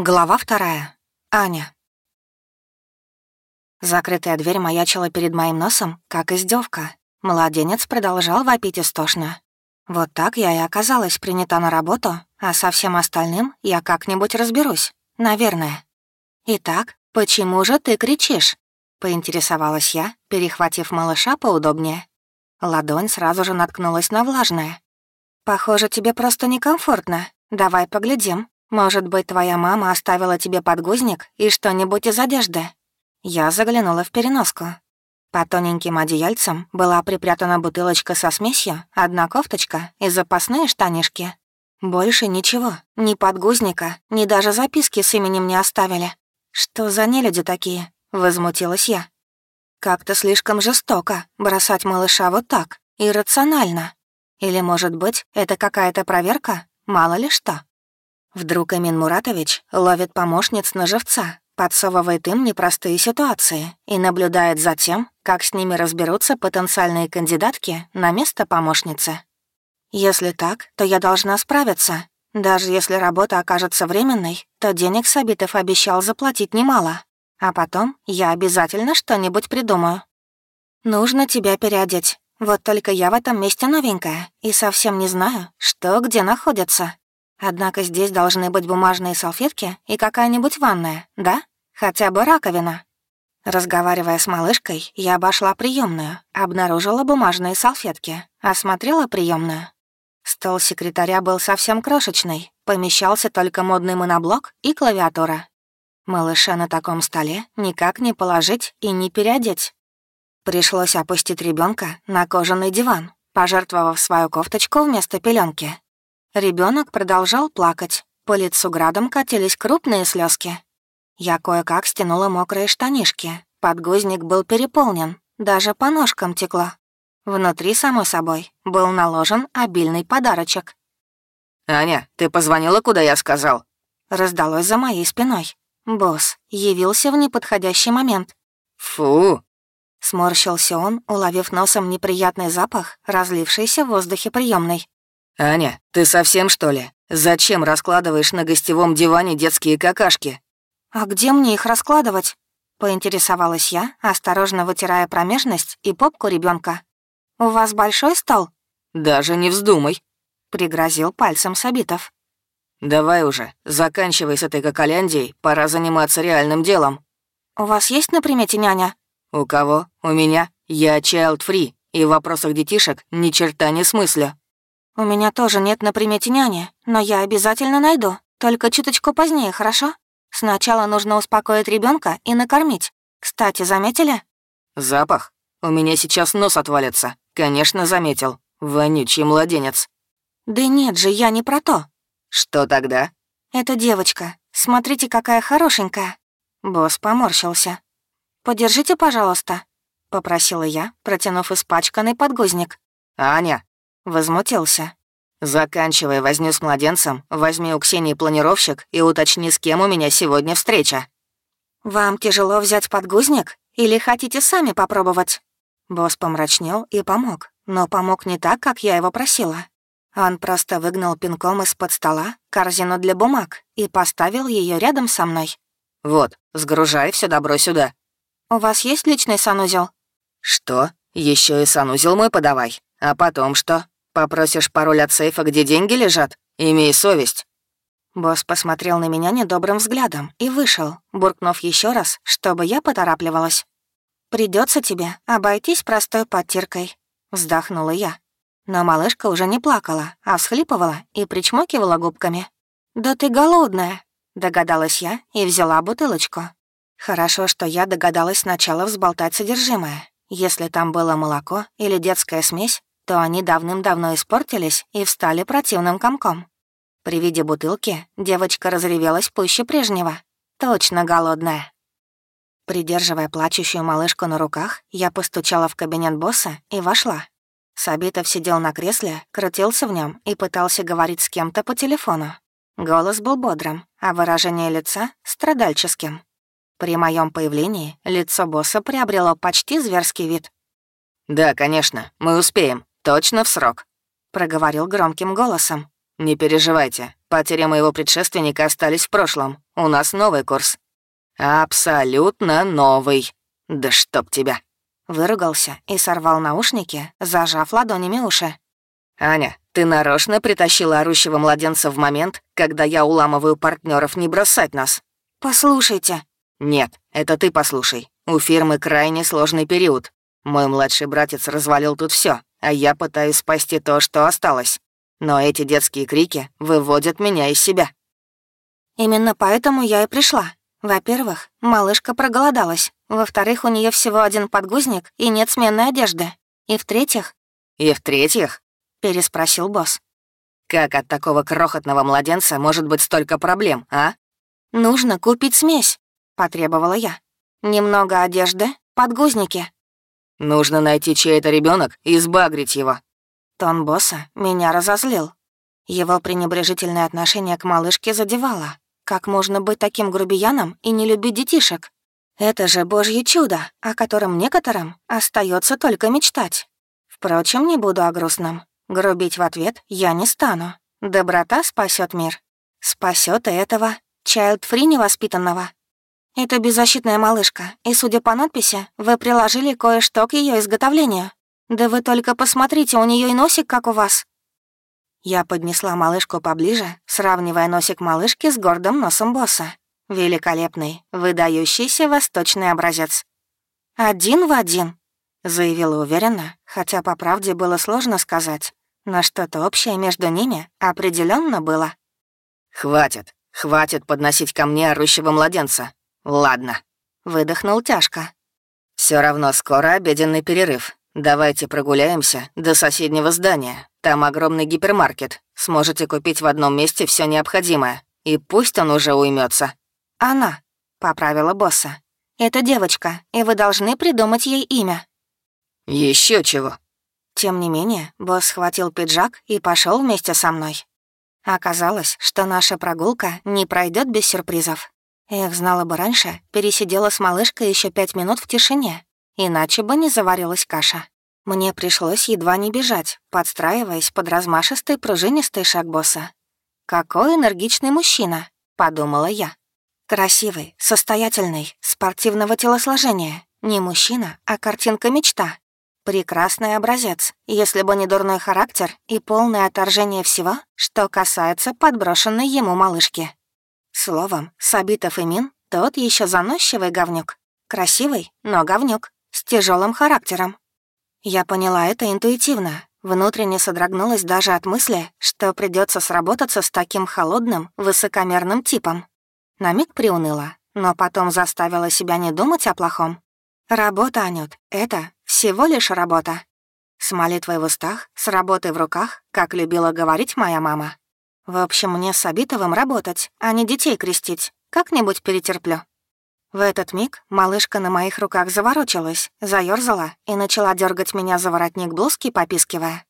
Глава вторая. Аня. Закрытая дверь маячила перед моим носом, как издевка. Младенец продолжал вопить истошно. Вот так я и оказалась принята на работу, а со всем остальным я как-нибудь разберусь. Наверное. «Итак, почему же ты кричишь?» — поинтересовалась я, перехватив малыша поудобнее. Ладонь сразу же наткнулась на влажное. «Похоже, тебе просто некомфортно. Давай поглядим, может быть, твоя мама оставила тебе подгузник и что-нибудь из одежды?» Я заглянула в переноску. По тоненьким одеяльцам была припрятана бутылочка со смесью, одна кофточка и запасные штанишки. Больше ничего, ни подгузника, ни даже записки с именем не оставили. «Что за нелюди такие?» — возмутилась я. «Как-то слишком жестоко бросать малыша вот так, иррационально. Или, может быть, это какая-то проверка? Мало ли что». Вдруг Эмин Муратович ловит помощниц на живца, подсовывает им непростые ситуации и наблюдает за тем, как с ними разберутся потенциальные кандидатки на место помощницы. Если так, то я должна справиться. Даже если работа окажется временной, то денег Сабитов обещал заплатить немало. А потом я обязательно что-нибудь придумаю. Нужно тебя переодеть. Вот только я в этом месте новенькая и совсем не знаю, что где находится. Однако здесь должны быть бумажные салфетки и какая-нибудь ванная, да? Хотя бы раковина. Разговаривая с малышкой, я обошла приемную, обнаружила бумажные салфетки, осмотрела приемную. Стол секретаря был совсем крошечный, помещался только модный моноблок и клавиатура. Малыша на таком столе никак не положить и не переодеть. Пришлось опустить ребенка на кожаный диван, пожертвовав свою кофточку вместо пеленки. Ребенок продолжал плакать. По лицу градом катились крупные слезки. Я кое-как стянула мокрые штанишки. Подгузник был переполнен, даже по ножкам текло. Внутри, само собой, был наложен обильный подарочек. «Аня, ты позвонила, куда я сказал?» Раздалось за моей спиной. Босс явился в неподходящий момент. «Фу!» Сморщился он, уловив носом неприятный запах, разлившийся в воздухе приемной. «Аня, ты совсем, что ли? Зачем раскладываешь на гостевом диване детские какашки?» «А где мне их раскладывать?» — поинтересовалась я, осторожно вытирая промежность и попку ребенка. «У вас большой стол?» «Даже не вздумай», — пригрозил пальцем Сабитов. «Давай уже, заканчивай с этой коколяндией, пора заниматься реальным делом». «У вас есть на примете няня?» «У кого? У меня. Я child-free, и в вопросах детишек ни черта не смыслю». «У меня тоже нет на примете няни, но я обязательно найду. Только чуточку позднее, хорошо? Сначала нужно успокоить ребенка и накормить. Кстати, заметили?» «Запах? У меня сейчас нос отвалится. Конечно, заметил. Вонючий младенец». «Да нет же, я не про то». «Что тогда?» «Это девочка. Смотрите, какая хорошенькая». Босс поморщился. «Подержите, пожалуйста», — попросила я, протянув испачканный подгузник. «Аня, Возмутился. «Заканчивай возню с младенцем, возьми у Ксении планировщик и уточни, с кем у меня сегодня встреча». «Вам тяжело взять подгузник? Или хотите сами попробовать?» Босс помрачнел и помог, но помог не так, как я его просила. Он просто выгнал пинком из-под стола корзину для бумаг и поставил ее рядом со мной. «Вот, сгружай все добро сюда». «У вас есть личный санузел?» «Что? Еще и санузел мой подавай. А потом что?» Попросишь пароль от сейфа, где деньги лежат? Имей совесть». Босс посмотрел на меня недобрым взглядом и вышел, буркнув еще раз, чтобы я поторапливалась. Придется тебе обойтись простой подтиркой», — вздохнула я. Но малышка уже не плакала, а всхлипывала и причмокивала губками. «Да ты голодная», — догадалась я и взяла бутылочку. Хорошо, что я догадалась сначала взболтать содержимое. Если там было молоко или детская смесь, то они давным-давно испортились и встали противным комком. При виде бутылки девочка разревелась пуще прежнего. Точно голодная. Придерживая плачущую малышку на руках, я постучала в кабинет босса и вошла. Сабитов сидел на кресле, крутился в нем и пытался говорить с кем-то по телефону. Голос был бодрым, а выражение лица — страдальческим. При моем появлении лицо босса приобрело почти зверский вид. «Да, конечно, мы успеем. «Точно в срок», — проговорил громким голосом. Не переживайте, потери моего предшественника остались в прошлом. У нас новый курс». «Абсолютно новый. Да чтоб тебя!» Выругался и сорвал наушники, зажав ладонями уши. «Аня, ты нарочно притащила орущего младенца в момент, когда я уламываю партнеров не бросать нас». «Послушайте». «Нет, это ты послушай. У фирмы крайне сложный период. Мой младший братец развалил тут все, а я пытаюсь спасти то, что осталось. Но эти детские крики выводят меня из себя». «Именно поэтому я и пришла. Во-первых, малышка проголодалась. Во-вторых, у нее всего один подгузник и нет сменной одежды. И в-третьих... «И в-третьих?» — переспросил босс. «Как от такого крохотного младенца может быть столько проблем, а?» «Нужно купить смесь», — потребовала я. «Немного одежды, подгузники». «Нужно найти чей это ребенок и сбагрить его». Тон босса меня разозлил. Его пренебрежительное отношение к малышке задевало. Как можно быть таким грубияном и не любить детишек? Это же божье чудо, о котором некоторым остается только мечтать. Впрочем, не буду о грустном. Грубить в ответ я не стану. Доброта спасет мир. Спасет и этого чайлд-фри невоспитанного. Это беззащитная малышка, и, судя по надписи, вы приложили кое-что к ее изготовлению. Да вы только посмотрите, у нее и носик, как у вас. Я поднесла малышку поближе, сравнивая носик малышки с гордым носом босса. Великолепный, выдающийся восточный образец. «Один в один», — заявила уверенно, хотя по правде было сложно сказать, но что-то общее между ними определенно было. «Хватит, хватит подносить ко мне орущего младенца. Ладно», — выдохнул тяжко. Все равно скоро обеденный перерыв. Давайте прогуляемся до соседнего здания. Там огромный гипермаркет. Сможете купить в одном месте все необходимое. И пусть он уже уймется. «Она», — поправила босса. «Это девочка, и вы должны придумать ей имя». Еще чего?» Тем не менее, босс схватил пиджак и пошел вместе со мной. Оказалось, что наша прогулка не пройдет без сюрпризов. Эх, знала бы раньше, пересидела с малышкой еще пять минут в тишине, иначе бы не заварилась каша. Мне пришлось едва не бежать, подстраиваясь под размашистый пружинистый шаг босса. «Какой энергичный мужчина», — подумала я. Красивый, состоятельный, спортивного телосложения. Не мужчина, а картинка-мечта. Прекрасный образец, если бы не дурной характер и полное отторжение всего, что касается подброшенной ему малышки. Словом, Сабитов и Мин — тот еще заносчивый говнюк. Красивый, но говнюк, с тяжелым характером. Я поняла это интуитивно, внутренне содрогнулась даже от мысли, что придется сработаться с таким холодным, высокомерным типом. На миг приуныла, но потом заставила себя не думать о плохом. Работа, Анют, это всего лишь работа. С молитвой в устах, с работой в руках, как любила говорить моя мама. В общем, мне с Абитовым работать, а не детей крестить. Как-нибудь перетерплю. В этот миг малышка на моих руках заворочилась, заёрзала и начала дергать меня за воротник блузки, попискивая.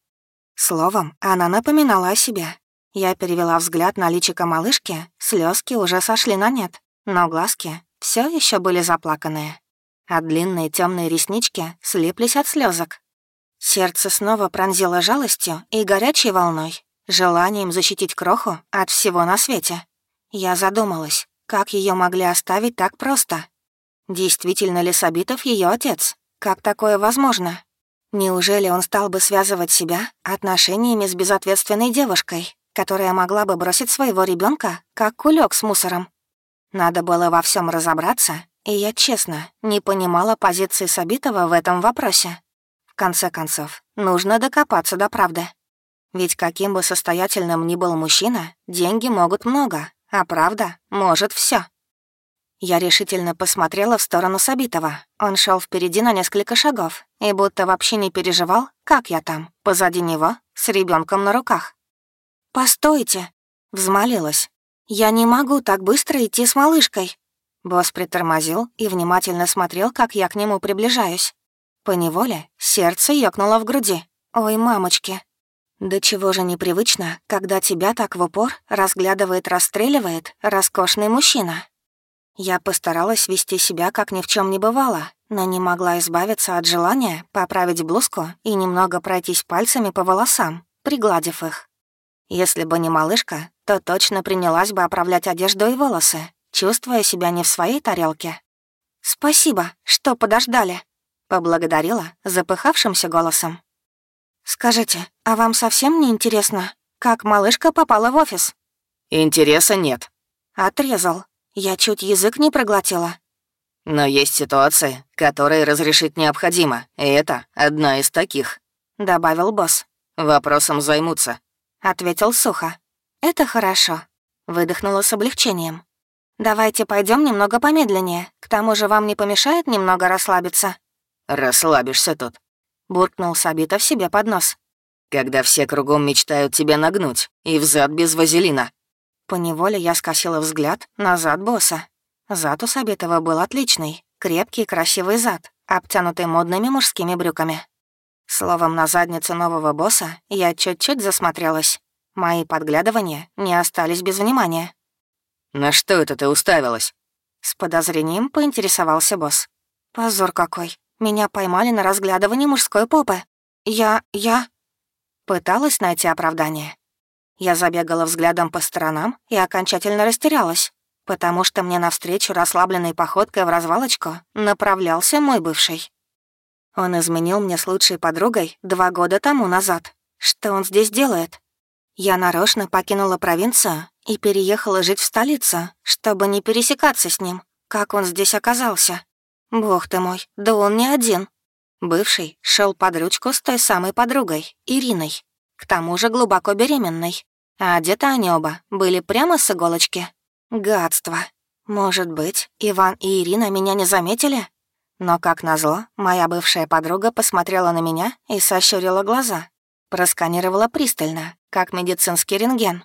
Словом, она напоминала о себе, я перевела взгляд на личико малышки, слезки уже сошли на нет, но глазки все еще были заплаканные, а длинные темные реснички слиплись от слезок. Сердце снова пронзило жалостью и горячей волной, желанием защитить кроху от всего на свете. Я задумалась, как ее могли оставить так просто. Действительно ли Сабитов ее отец? Как такое возможно? Неужели он стал бы связывать себя отношениями с безответственной девушкой, которая могла бы бросить своего ребенка как кулек с мусором. Надо было во всем разобраться, и я, честно, не понимала позиции Сабитова в этом вопросе. В конце концов, нужно докопаться до правды. Ведь каким бы состоятельным ни был мужчина, деньги могут много, а правда может все. Я решительно посмотрела в сторону Сабитова. Он шел впереди на несколько шагов и будто вообще не переживал, как я там, позади него, с ребенком на руках. «Постойте!» — взмолилась. «Я не могу так быстро идти с малышкой». Босс притормозил и внимательно смотрел, как я к нему приближаюсь. Поневоле сердце ёкнуло в груди. «Ой, мамочки!» Да чего же непривычно, когда тебя так в упор разглядывает, расстреливает роскошный мужчина. Я постаралась вести себя, как ни в чем не бывало, но не могла избавиться от желания поправить блузку и немного пройтись пальцами по волосам, пригладив их. Если бы не малышка, то точно принялась бы оправлять одежду и волосы, чувствуя себя не в своей тарелке. «Спасибо, что подождали», — поблагодарила запыхавшимся голосом. «Скажите, а вам совсем не интересно, как малышка попала в офис?» «Интереса нет». Отрезал. Я чуть язык не проглотила. «Но есть ситуации, которые разрешить необходимо, и это одна из таких», — добавил босс. «Вопросом займутся», — ответил сухо. «Это хорошо», — выдохнула с облегчением. «Давайте пойдем немного помедленнее. К тому же вам не помешает немного расслабиться?» «Расслабишься тут», буркнул Сабита в себе под нос. «Когда все кругом мечтают тебя нагнуть, и взад без вазелина». Поневоле я скосила взгляд на зад босса. Зад у Сабитова был отличный, крепкий красивый зад, обтянутый модными мужскими брюками. Словом, на заднице нового босса я чуть-чуть засмотрелась. Мои подглядывания не остались без внимания. «На что это ты уставилась?» С подозрением поинтересовался босс. «Позор какой. Меня поймали на разглядывании мужской попы. Я... я...» Пыталась найти оправдание. Я забегала взглядом по сторонам и окончательно растерялась, потому что мне навстречу расслабленной походкой в развалочку направлялся мой бывший. Он изменил мне с лучшей подругой два года тому назад. Что он здесь делает? Я нарочно покинула провинцию и переехала жить в столицу, чтобы не пересекаться с ним. Как он здесь оказался? Бог ты мой, да он не один. Бывший шел под ручку с той самой подругой, Ириной. К тому же глубоко беременной. А одеты они оба были прямо с иголочки. Гадство. Может быть, Иван и Ирина меня не заметили? Но, как назло, моя бывшая подруга посмотрела на меня и сощурила глаза. Просканировала пристально, как медицинский рентген.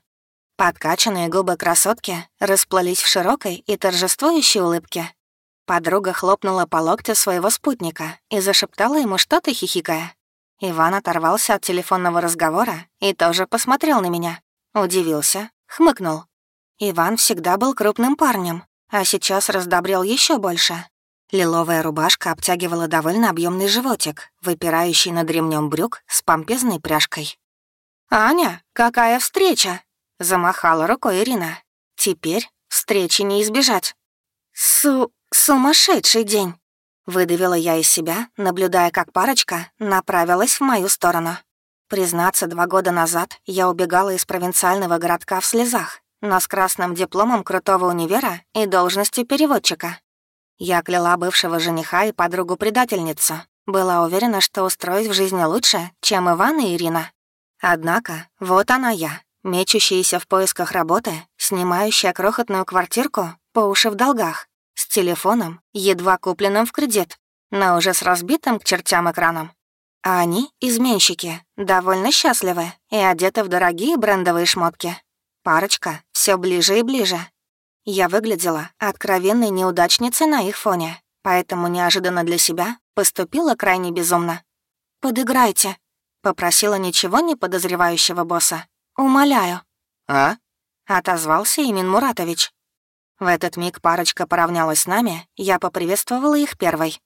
Подкачанные губы красотки расплылись в широкой и торжествующей улыбке. Подруга хлопнула по локтю своего спутника и зашептала ему что-то хихикая. Иван оторвался от телефонного разговора и тоже посмотрел на меня. Удивился, хмыкнул. Иван всегда был крупным парнем, а сейчас раздобрел еще больше. Лиловая рубашка обтягивала довольно объемный животик, выпирающий над ремнем брюк с помпезной пряжкой. «Аня, какая встреча!» — замахала рукой Ирина. «Теперь встречи не избежать». «Су... «Сумасшедший день!» — выдавила я из себя, наблюдая, как парочка направилась в мою сторону. Признаться, два года назад я убегала из провинциального городка в слезах, но с красным дипломом крутого универа и должностью переводчика. Я кляла бывшего жениха и подругу-предательницу. Была уверена, что устроюсь в жизни лучше, чем Иван и Ирина. Однако, вот она я, мечущаяся в поисках работы, снимающая крохотную квартирку по уши в долгах, с телефоном, едва купленным в кредит, но уже с разбитым к чертям экраном. А они, изменщики, довольно счастливы и одеты в дорогие брендовые шмотки. Парочка все ближе и ближе. Я выглядела откровенной неудачницей на их фоне, поэтому неожиданно для себя поступила крайне безумно. «Подыграйте», — попросила ничего не подозревающего босса. «Умоляю». «А?» — отозвался Имин Муратович. В этот миг парочка поравнялась с нами, я поприветствовала их первой.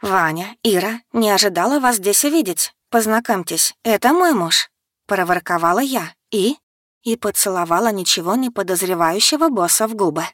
«Ваня, Ира, не ожидала вас здесь увидеть. Познакомьтесь, это мой муж», — проворковала я и... и поцеловала ничего не подозревающего босса в губы.